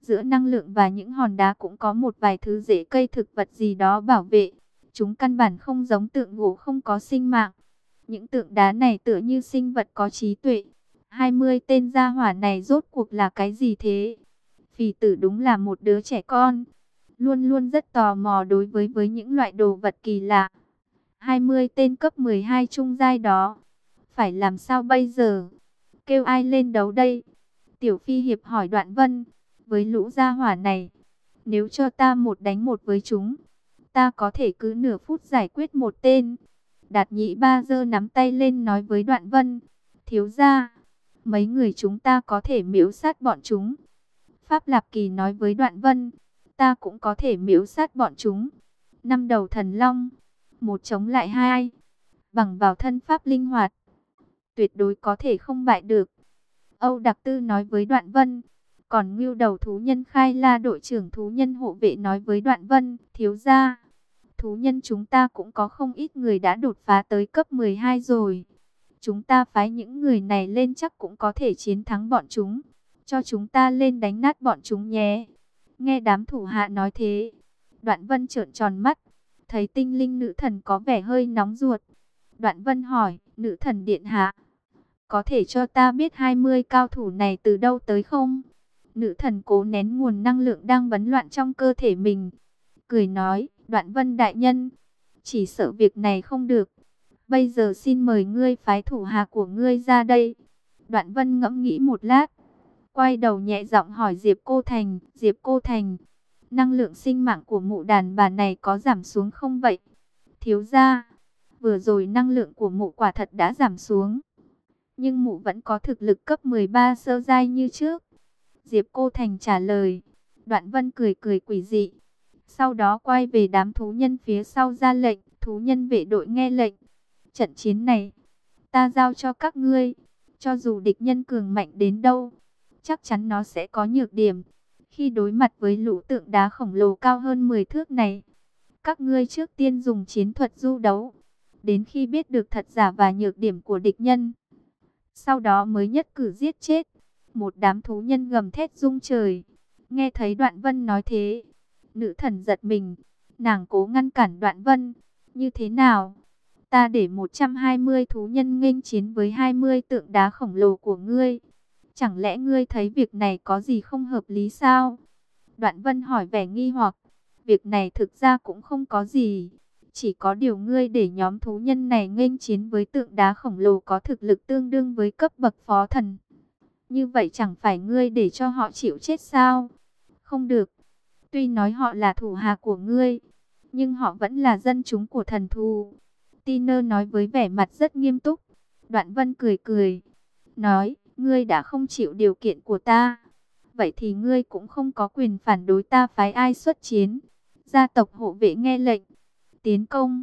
Speaker 1: Giữa năng lượng và những hòn đá cũng có một vài thứ rễ cây thực vật gì đó bảo vệ. Chúng căn bản không giống tượng gỗ không có sinh mạng. Những tượng đá này tựa như sinh vật có trí tuệ. 20 tên gia hỏa này rốt cuộc là cái gì thế? Phì tử đúng là một đứa trẻ con. Luôn luôn rất tò mò đối với với những loại đồ vật kỳ lạ. 20 tên cấp 12 trung giai đó. Phải làm sao bây giờ? Kêu ai lên đấu đây? Tiểu Phi Hiệp hỏi Đoạn Vân. Với lũ gia hỏa này, nếu cho ta một đánh một với chúng, ta có thể cứ nửa phút giải quyết một tên. Đạt nhị ba dơ nắm tay lên nói với Đoạn Vân. Thiếu ra, mấy người chúng ta có thể miễu sát bọn chúng. Pháp Lạp Kỳ nói với Đoạn Vân, ta cũng có thể miễu sát bọn chúng. Năm đầu thần long, một chống lại hai, bằng vào thân pháp linh hoạt, tuyệt đối có thể không bại được. Âu Đặc Tư nói với Đoạn Vân, còn ngưu đầu thú nhân khai la đội trưởng thú nhân hộ vệ nói với Đoạn Vân, thiếu gia, thú nhân chúng ta cũng có không ít người đã đột phá tới cấp 12 rồi. Chúng ta phái những người này lên chắc cũng có thể chiến thắng bọn chúng. Cho chúng ta lên đánh nát bọn chúng nhé. Nghe đám thủ hạ nói thế, Đoạn Vân trợn tròn mắt, thấy tinh linh nữ thần có vẻ hơi nóng ruột. Đoạn Vân hỏi, nữ thần điện hạ, có thể cho ta biết 20 cao thủ này từ đâu tới không? Nữ thần cố nén nguồn năng lượng đang bấn loạn trong cơ thể mình. Cười nói, đoạn vân đại nhân, chỉ sợ việc này không được. Bây giờ xin mời ngươi phái thủ hạ của ngươi ra đây. Đoạn vân ngẫm nghĩ một lát. Quay đầu nhẹ giọng hỏi Diệp Cô Thành, Diệp Cô Thành, năng lượng sinh mạng của mụ đàn bà này có giảm xuống không vậy? Thiếu gia, vừa rồi năng lượng của mụ quả thật đã giảm xuống. Nhưng mụ vẫn có thực lực cấp 13 sơ giai như trước. Diệp Cô Thành trả lời. Đoạn Vân cười cười quỷ dị. Sau đó quay về đám thú nhân phía sau ra lệnh. Thú nhân vệ đội nghe lệnh. Trận chiến này, ta giao cho các ngươi. Cho dù địch nhân cường mạnh đến đâu, chắc chắn nó sẽ có nhược điểm. Khi đối mặt với lũ tượng đá khổng lồ cao hơn 10 thước này, các ngươi trước tiên dùng chiến thuật du đấu. Đến khi biết được thật giả và nhược điểm của địch nhân, sau đó mới nhất cử giết chết. Một đám thú nhân gầm thét rung trời. Nghe thấy đoạn vân nói thế. Nữ thần giật mình. Nàng cố ngăn cản đoạn vân. Như thế nào? Ta để 120 thú nhân nghênh chiến với 20 tượng đá khổng lồ của ngươi. Chẳng lẽ ngươi thấy việc này có gì không hợp lý sao? Đoạn vân hỏi vẻ nghi hoặc. Việc này thực ra cũng không có gì. Chỉ có điều ngươi để nhóm thú nhân này nghênh chiến với tượng đá khổng lồ có thực lực tương đương với cấp bậc phó thần. Như vậy chẳng phải ngươi để cho họ chịu chết sao? Không được. Tuy nói họ là thủ hạ của ngươi, nhưng họ vẫn là dân chúng của thần thù. Tiner nói với vẻ mặt rất nghiêm túc. Đoạn vân cười cười. Nói, ngươi đã không chịu điều kiện của ta. Vậy thì ngươi cũng không có quyền phản đối ta phái ai xuất chiến. Gia tộc hộ vệ nghe lệnh. Tiến công.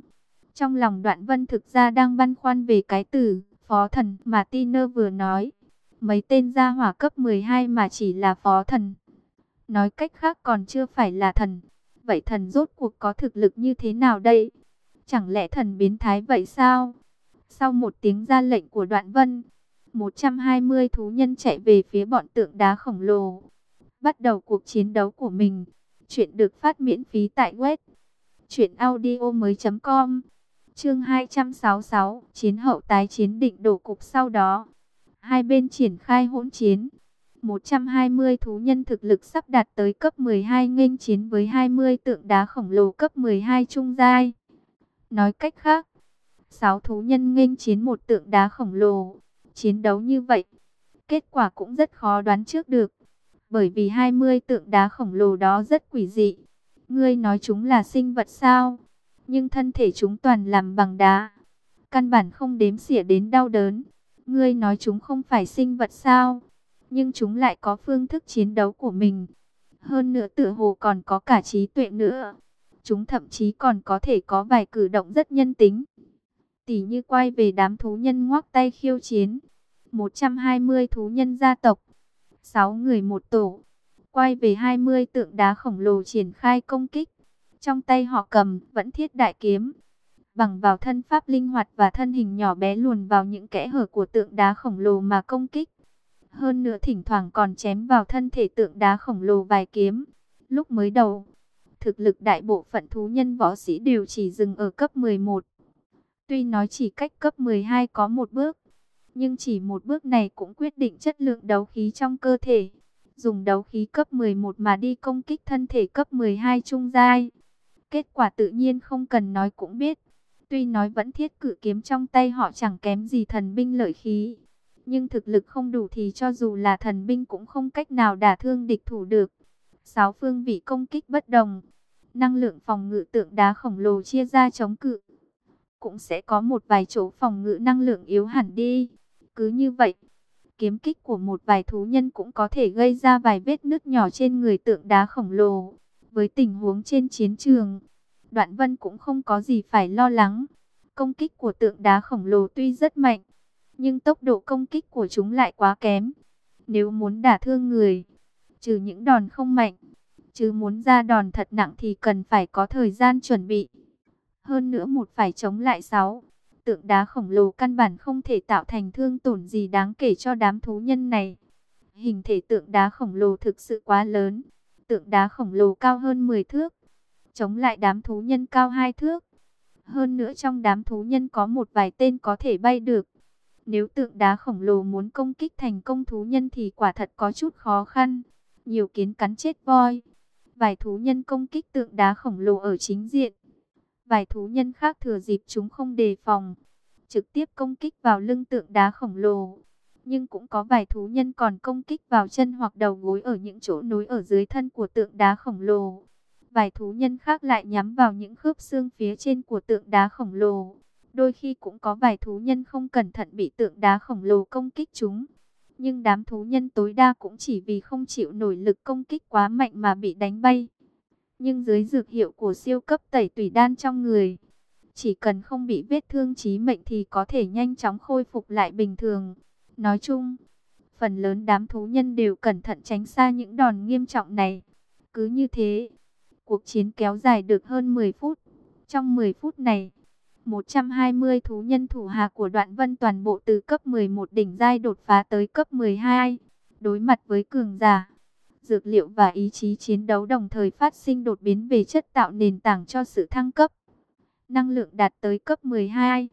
Speaker 1: Trong lòng đoạn vân thực ra đang băn khoăn về cái từ phó thần mà Tiner vừa nói. Mấy tên gia hỏa cấp 12 mà chỉ là phó thần. Nói cách khác còn chưa phải là thần. Vậy thần rốt cuộc có thực lực như thế nào đây? Chẳng lẽ thần biến thái vậy sao? Sau một tiếng ra lệnh của đoạn vân, 120 thú nhân chạy về phía bọn tượng đá khổng lồ. Bắt đầu cuộc chiến đấu của mình. Chuyện được phát miễn phí tại web. Chuyện audio mới.com Chương 266 Chiến hậu tái chiến định đổ cục sau đó Hai bên triển khai hỗn chiến. 120 thú nhân thực lực sắp đạt tới cấp 12 nghênh chiến với 20 tượng đá khổng lồ cấp 12 trung giai. Nói cách khác, 6 thú nhân nghênh chiến một tượng đá khổng lồ. Chiến đấu như vậy, kết quả cũng rất khó đoán trước được. Bởi vì 20 tượng đá khổng lồ đó rất quỷ dị. Ngươi nói chúng là sinh vật sao? Nhưng thân thể chúng toàn làm bằng đá. Căn bản không đếm xỉa đến đau đớn. Ngươi nói chúng không phải sinh vật sao? Nhưng chúng lại có phương thức chiến đấu của mình. Hơn nữa tựa hồ còn có cả trí tuệ nữa. Chúng thậm chí còn có thể có vài cử động rất nhân tính. Tỷ như quay về đám thú nhân ngoắc tay khiêu chiến. 120 thú nhân gia tộc. 6 người một tổ. Quay về 20 tượng đá khổng lồ triển khai công kích. Trong tay họ cầm vẫn thiết đại kiếm bằng vào thân pháp linh hoạt và thân hình nhỏ bé luồn vào những kẽ hở của tượng đá khổng lồ mà công kích. Hơn nữa thỉnh thoảng còn chém vào thân thể tượng đá khổng lồ vài kiếm. Lúc mới đầu, thực lực đại bộ phận thú nhân võ sĩ đều chỉ dừng ở cấp 11. Tuy nói chỉ cách cấp 12 có một bước, nhưng chỉ một bước này cũng quyết định chất lượng đấu khí trong cơ thể. Dùng đấu khí cấp 11 mà đi công kích thân thể cấp 12 trung giai. Kết quả tự nhiên không cần nói cũng biết. Tuy nói vẫn thiết cử kiếm trong tay họ chẳng kém gì thần binh lợi khí. Nhưng thực lực không đủ thì cho dù là thần binh cũng không cách nào đả thương địch thủ được. Sáu phương vị công kích bất đồng. Năng lượng phòng ngự tượng đá khổng lồ chia ra chống cự. Cũng sẽ có một vài chỗ phòng ngự năng lượng yếu hẳn đi. Cứ như vậy, kiếm kích của một vài thú nhân cũng có thể gây ra vài vết nứt nhỏ trên người tượng đá khổng lồ. Với tình huống trên chiến trường, Đoạn Vân cũng không có gì phải lo lắng. Công kích của tượng đá khổng lồ tuy rất mạnh, nhưng tốc độ công kích của chúng lại quá kém. Nếu muốn đả thương người, trừ những đòn không mạnh, chứ muốn ra đòn thật nặng thì cần phải có thời gian chuẩn bị. Hơn nữa một phải chống lại sáu. Tượng đá khổng lồ căn bản không thể tạo thành thương tổn gì đáng kể cho đám thú nhân này. Hình thể tượng đá khổng lồ thực sự quá lớn. tượng đá khổng lồ cao hơn 10 thước, chống lại đám thú nhân cao 2 thước. Hơn nữa trong đám thú nhân có một vài tên có thể bay được. Nếu tượng đá khổng lồ muốn công kích thành công thú nhân thì quả thật có chút khó khăn. Nhiều kiến cắn chết voi. Vài thú nhân công kích tượng đá khổng lồ ở chính diện. Vài thú nhân khác thừa dịp chúng không đề phòng. Trực tiếp công kích vào lưng tượng đá khổng lồ. Nhưng cũng có vài thú nhân còn công kích vào chân hoặc đầu gối ở những chỗ nối ở dưới thân của tượng đá khổng lồ. Vài thú nhân khác lại nhắm vào những khớp xương phía trên của tượng đá khổng lồ. Đôi khi cũng có vài thú nhân không cẩn thận bị tượng đá khổng lồ công kích chúng. Nhưng đám thú nhân tối đa cũng chỉ vì không chịu nổi lực công kích quá mạnh mà bị đánh bay. Nhưng dưới dược hiệu của siêu cấp tẩy tủy đan trong người, chỉ cần không bị vết thương chí mệnh thì có thể nhanh chóng khôi phục lại bình thường. Nói chung, phần lớn đám thú nhân đều cẩn thận tránh xa những đòn nghiêm trọng này. Cứ như thế, cuộc chiến kéo dài được hơn 10 phút. Trong 10 phút này, 120 thú nhân thủ hạ của đoạn vân toàn bộ từ cấp 11 đỉnh giai đột phá tới cấp 12. Đối mặt với cường giả, dược liệu và ý chí chiến đấu đồng thời phát sinh đột biến về chất tạo nền tảng cho sự thăng cấp. Năng lượng đạt tới cấp 12.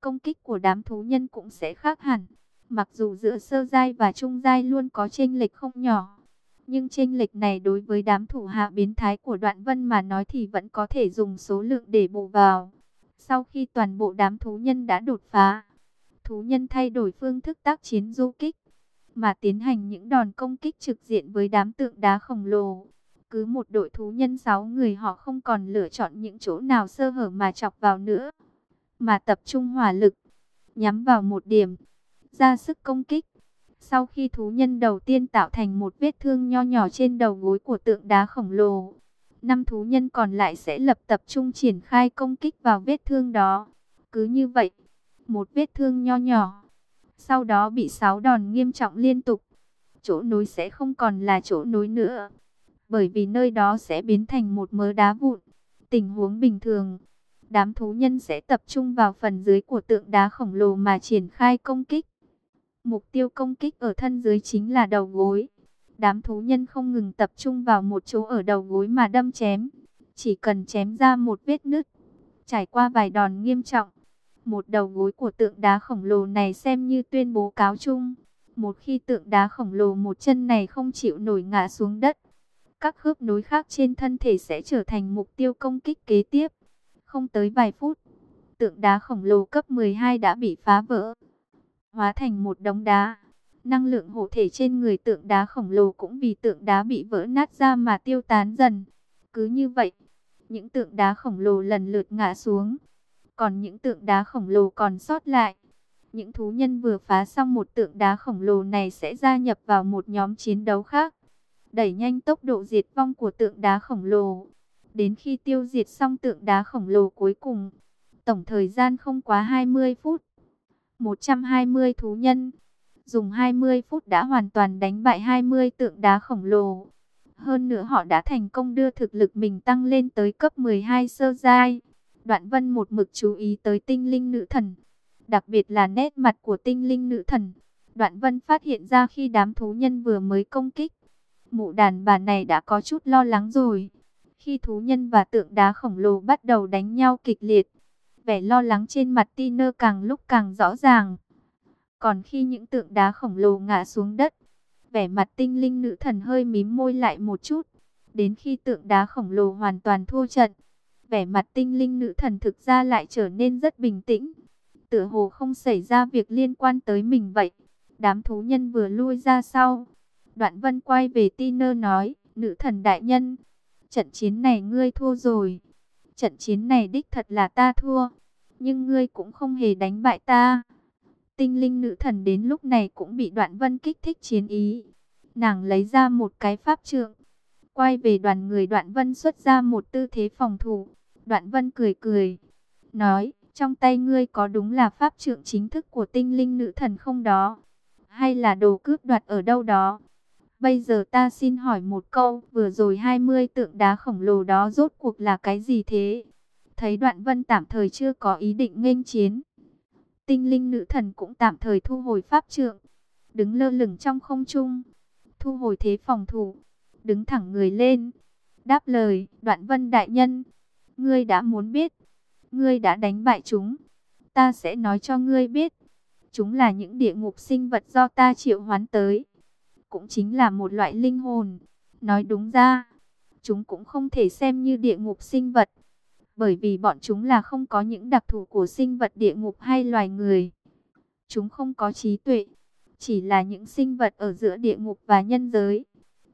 Speaker 1: Công kích của đám thú nhân cũng sẽ khác hẳn. Mặc dù giữa sơ giai và trung giai luôn có chênh lệch không nhỏ, nhưng chênh lệch này đối với đám thủ hạ biến thái của Đoạn Vân mà nói thì vẫn có thể dùng số lượng để bù vào. Sau khi toàn bộ đám thú nhân đã đột phá, thú nhân thay đổi phương thức tác chiến du kích, mà tiến hành những đòn công kích trực diện với đám tượng đá khổng lồ. Cứ một đội thú nhân 6 người họ không còn lựa chọn những chỗ nào sơ hở mà chọc vào nữa, mà tập trung hỏa lực, nhắm vào một điểm, ra sức công kích. Sau khi thú nhân đầu tiên tạo thành một vết thương nho nhỏ trên đầu gối của tượng đá khổng lồ, năm thú nhân còn lại sẽ lập tập trung triển khai công kích vào vết thương đó. Cứ như vậy, một vết thương nho nhỏ, sau đó bị sáu đòn nghiêm trọng liên tục. Chỗ núi sẽ không còn là chỗ núi nữa, bởi vì nơi đó sẽ biến thành một mớ đá vụn. Tình huống bình thường, đám thú nhân sẽ tập trung vào phần dưới của tượng đá khổng lồ mà triển khai công kích. Mục tiêu công kích ở thân dưới chính là đầu gối. Đám thú nhân không ngừng tập trung vào một chỗ ở đầu gối mà đâm chém. Chỉ cần chém ra một vết nứt, trải qua vài đòn nghiêm trọng. Một đầu gối của tượng đá khổng lồ này xem như tuyên bố cáo chung. Một khi tượng đá khổng lồ một chân này không chịu nổi ngã xuống đất, các khớp nối khác trên thân thể sẽ trở thành mục tiêu công kích kế tiếp. Không tới vài phút, tượng đá khổng lồ cấp 12 đã bị phá vỡ, hóa thành một đống đá. Năng lượng hộ thể trên người tượng đá khổng lồ cũng vì tượng đá bị vỡ nát ra mà tiêu tán dần. Cứ như vậy, những tượng đá khổng lồ lần lượt ngã xuống. Còn những tượng đá khổng lồ còn sót lại. Những thú nhân vừa phá xong một tượng đá khổng lồ này sẽ gia nhập vào một nhóm chiến đấu khác. Đẩy nhanh tốc độ diệt vong của tượng đá khổng lồ. Đến khi tiêu diệt xong tượng đá khổng lồ cuối cùng, tổng thời gian không quá 20 phút. 120 thú nhân dùng 20 phút đã hoàn toàn đánh bại 20 tượng đá khổng lồ. Hơn nữa họ đã thành công đưa thực lực mình tăng lên tới cấp 12 sơ giai. Đoạn vân một mực chú ý tới tinh linh nữ thần, đặc biệt là nét mặt của tinh linh nữ thần. Đoạn vân phát hiện ra khi đám thú nhân vừa mới công kích, mụ đàn bà này đã có chút lo lắng rồi. Khi thú nhân và tượng đá khổng lồ bắt đầu đánh nhau kịch liệt, vẻ lo lắng trên mặt Tiner càng lúc càng rõ ràng. Còn khi những tượng đá khổng lồ ngã xuống đất, vẻ mặt tinh linh nữ thần hơi mím môi lại một chút. Đến khi tượng đá khổng lồ hoàn toàn thua trận, vẻ mặt tinh linh nữ thần thực ra lại trở nên rất bình tĩnh. Tựa hồ không xảy ra việc liên quan tới mình vậy. Đám thú nhân vừa lui ra sau. Đoạn vân quay về Tiner nói, nữ thần đại nhân, trận chiến này ngươi thua rồi. Trận chiến này đích thật là ta thua, nhưng ngươi cũng không hề đánh bại ta. Tinh linh nữ thần đến lúc này cũng bị đoạn vân kích thích chiến ý. Nàng lấy ra một cái pháp trượng. Quay về đoàn người đoạn vân xuất ra một tư thế phòng thủ. Đoạn vân cười cười. Nói, trong tay ngươi có đúng là pháp trượng chính thức của tinh linh nữ thần không đó? Hay là đồ cướp đoạt ở đâu đó? Bây giờ ta xin hỏi một câu, vừa rồi 20 tượng đá khổng lồ đó rốt cuộc là cái gì thế? Thấy đoạn vân tạm thời chưa có ý định nghênh chiến. Tinh linh nữ thần cũng tạm thời thu hồi pháp trượng, đứng lơ lửng trong không trung, thu hồi thế phòng thủ. đứng thẳng người lên. Đáp lời, đoạn vân đại nhân, ngươi đã muốn biết, ngươi đã đánh bại chúng. Ta sẽ nói cho ngươi biết, chúng là những địa ngục sinh vật do ta triệu hoán tới. Cũng chính là một loại linh hồn. Nói đúng ra, chúng cũng không thể xem như địa ngục sinh vật. Bởi vì bọn chúng là không có những đặc thù của sinh vật địa ngục hay loài người. Chúng không có trí tuệ, chỉ là những sinh vật ở giữa địa ngục và nhân giới.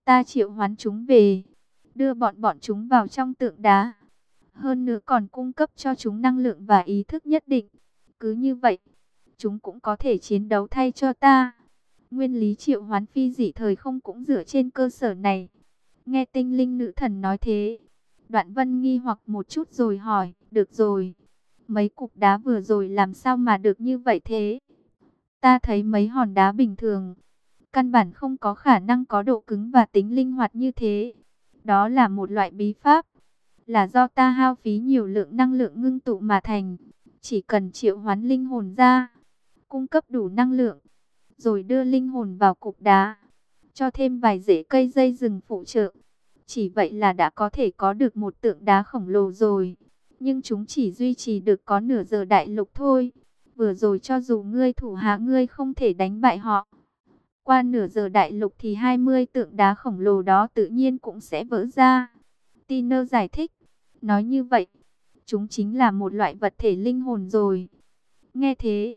Speaker 1: Ta triệu hoán chúng về, đưa bọn bọn chúng vào trong tượng đá. Hơn nữa còn cung cấp cho chúng năng lượng và ý thức nhất định. Cứ như vậy, chúng cũng có thể chiến đấu thay cho ta. Nguyên lý triệu hoán phi dị thời không cũng dựa trên cơ sở này. Nghe tinh linh nữ thần nói thế, đoạn vân nghi hoặc một chút rồi hỏi, được rồi, mấy cục đá vừa rồi làm sao mà được như vậy thế? Ta thấy mấy hòn đá bình thường, căn bản không có khả năng có độ cứng và tính linh hoạt như thế. Đó là một loại bí pháp, là do ta hao phí nhiều lượng năng lượng ngưng tụ mà thành. Chỉ cần triệu hoán linh hồn ra, cung cấp đủ năng lượng, rồi đưa linh hồn vào cục đá, cho thêm vài rễ cây dây rừng phụ trợ. Chỉ vậy là đã có thể có được một tượng đá khổng lồ rồi. Nhưng chúng chỉ duy trì được có nửa giờ đại lục thôi. Vừa rồi cho dù ngươi thủ hạ ngươi không thể đánh bại họ. Qua nửa giờ đại lục thì 20 tượng đá khổng lồ đó tự nhiên cũng sẽ vỡ ra. Tiner giải thích. Nói như vậy, chúng chính là một loại vật thể linh hồn rồi. Nghe thế,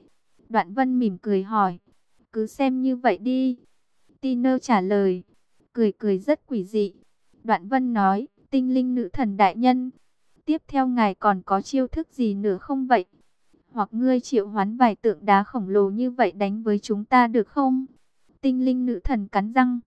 Speaker 1: đoạn vân mỉm cười hỏi. Cứ xem như vậy đi. Tiner trả lời. Cười cười rất quỷ dị. Đoạn vân nói, tinh linh nữ thần đại nhân. Tiếp theo ngài còn có chiêu thức gì nữa không vậy? Hoặc ngươi triệu hoán vài tượng đá khổng lồ như vậy đánh với chúng ta được không? Tinh linh nữ thần cắn răng,